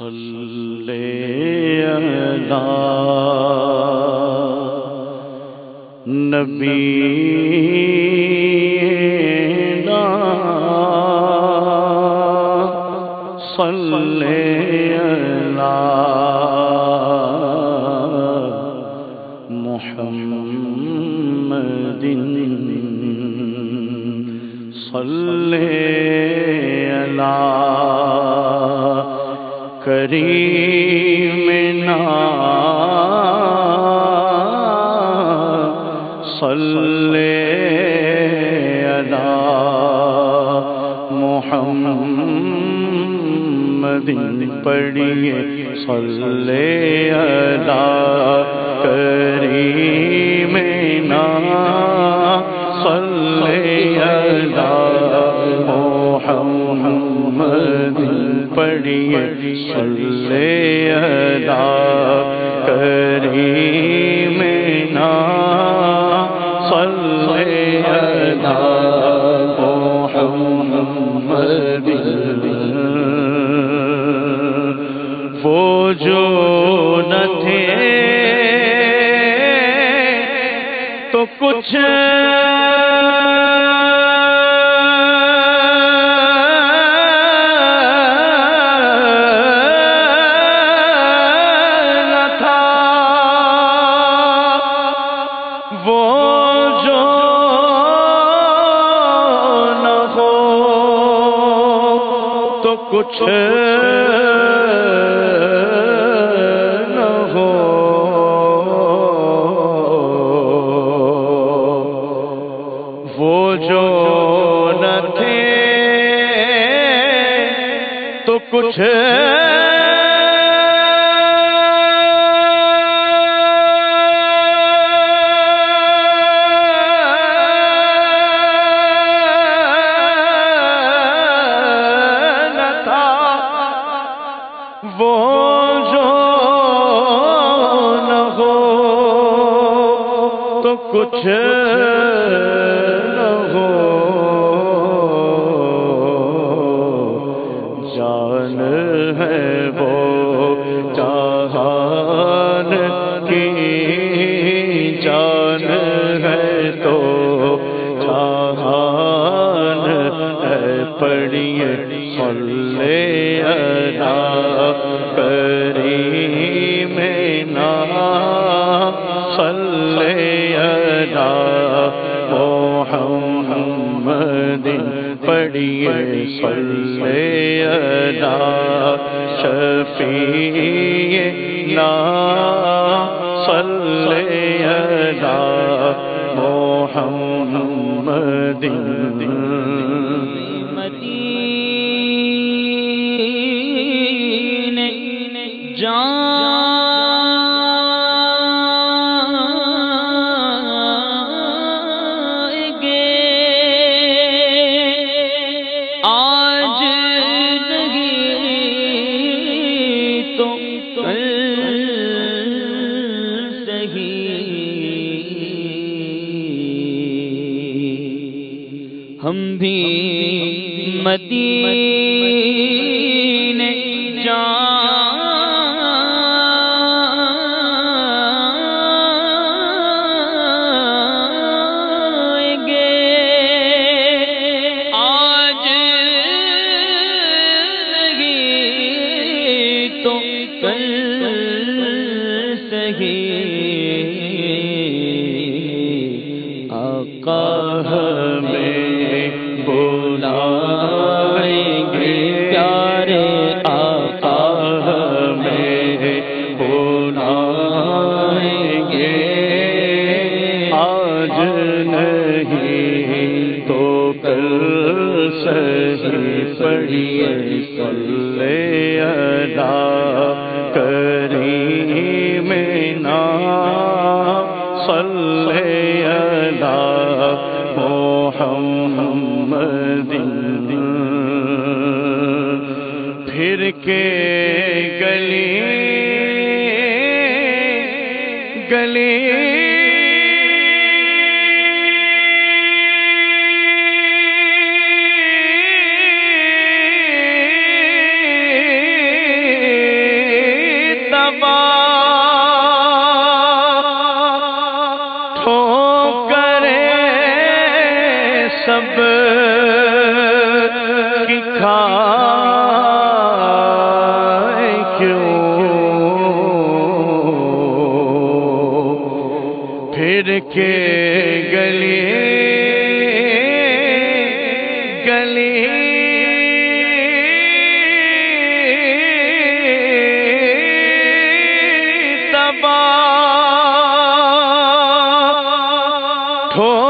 صلی علی نبی صلی علی محمد صلی اللہ علی کریمنا صلی علی محمد پڑھیے صلی علی کریمنا صلی علی پڑھیے صلی اللہ کریمنا کچھ نہ ہو۔ وہ جو نہ تھے تو کچھ کچھ نہ ہو۔ جان ہے وہ جہان کی جان ہے تو جہان ہے پڑھیے صلی علی کریمنا صلی علی محمد پڑھیے صلی علی شفیعنا صلی علی محمد۔ مدینے جائیں دن پھر کے گلی گلی سب ٹھو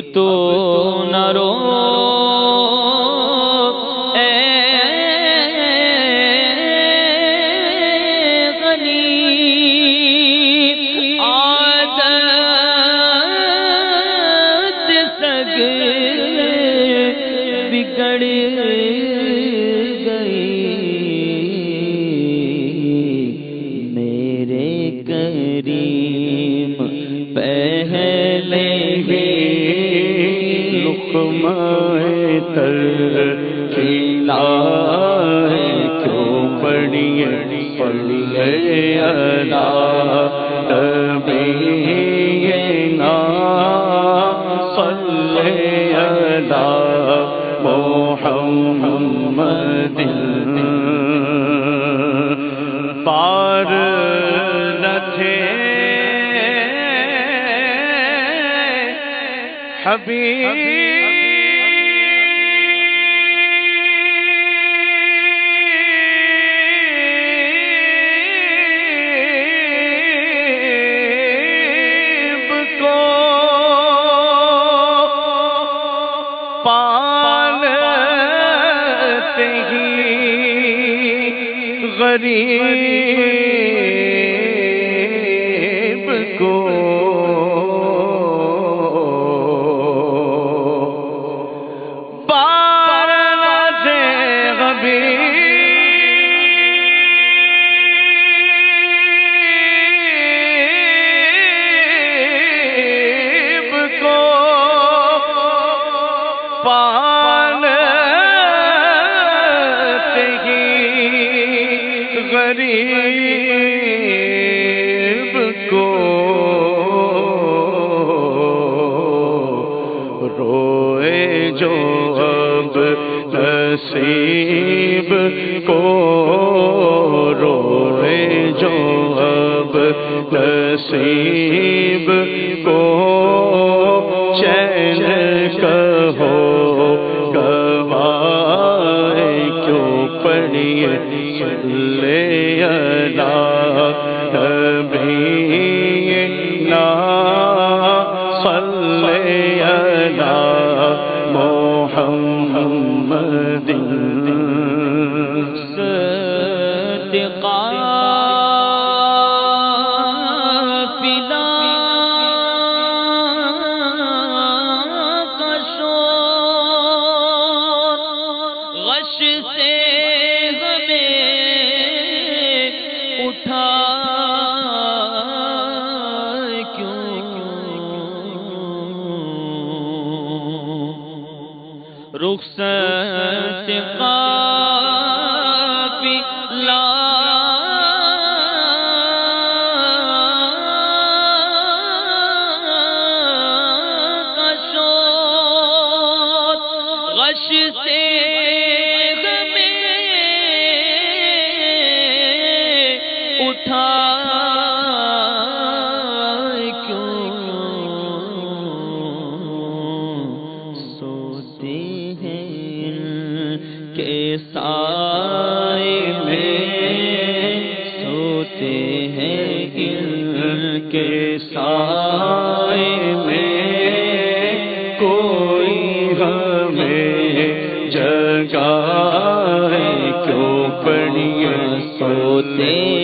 تو نہ رو تر کیلا کیوں پڑیے پڑیے ادا تبھی نا پلے ادا محمد پار رکھے حبیب پری تھا۔ کیوں؟ رخصت اٹھا سوتے ہیں کے سائے میں؟ سوتے ہیں کے سائے میں؟ کوئی ہمیں جگہ کیوں پڑیے سوتے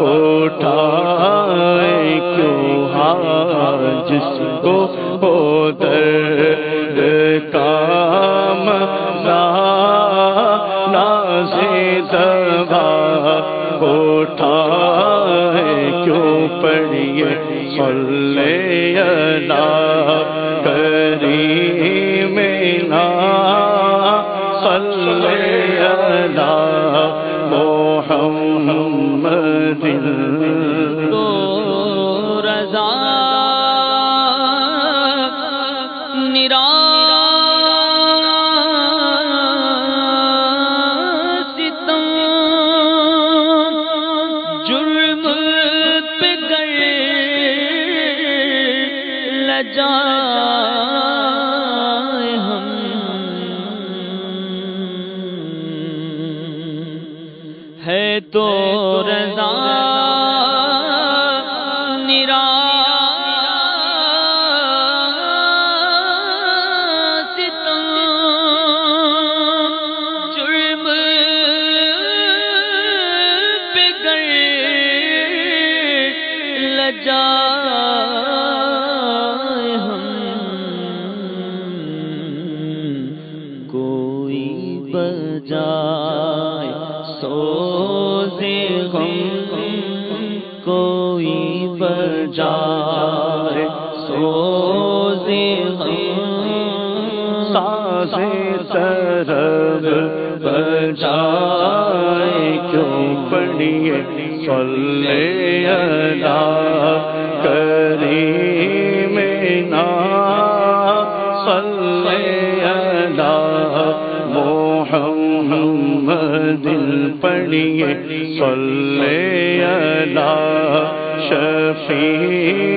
اٹھا ہے تو رضا نرا جرم لجا کوئی بجائے سوزے غم کوئی بجائے سوزے غم سازے سرب بجائے کیوں پڑیے صلی اللہ کریم نا۔ صلی اللہ پڑھیے صلی اللہ شفیع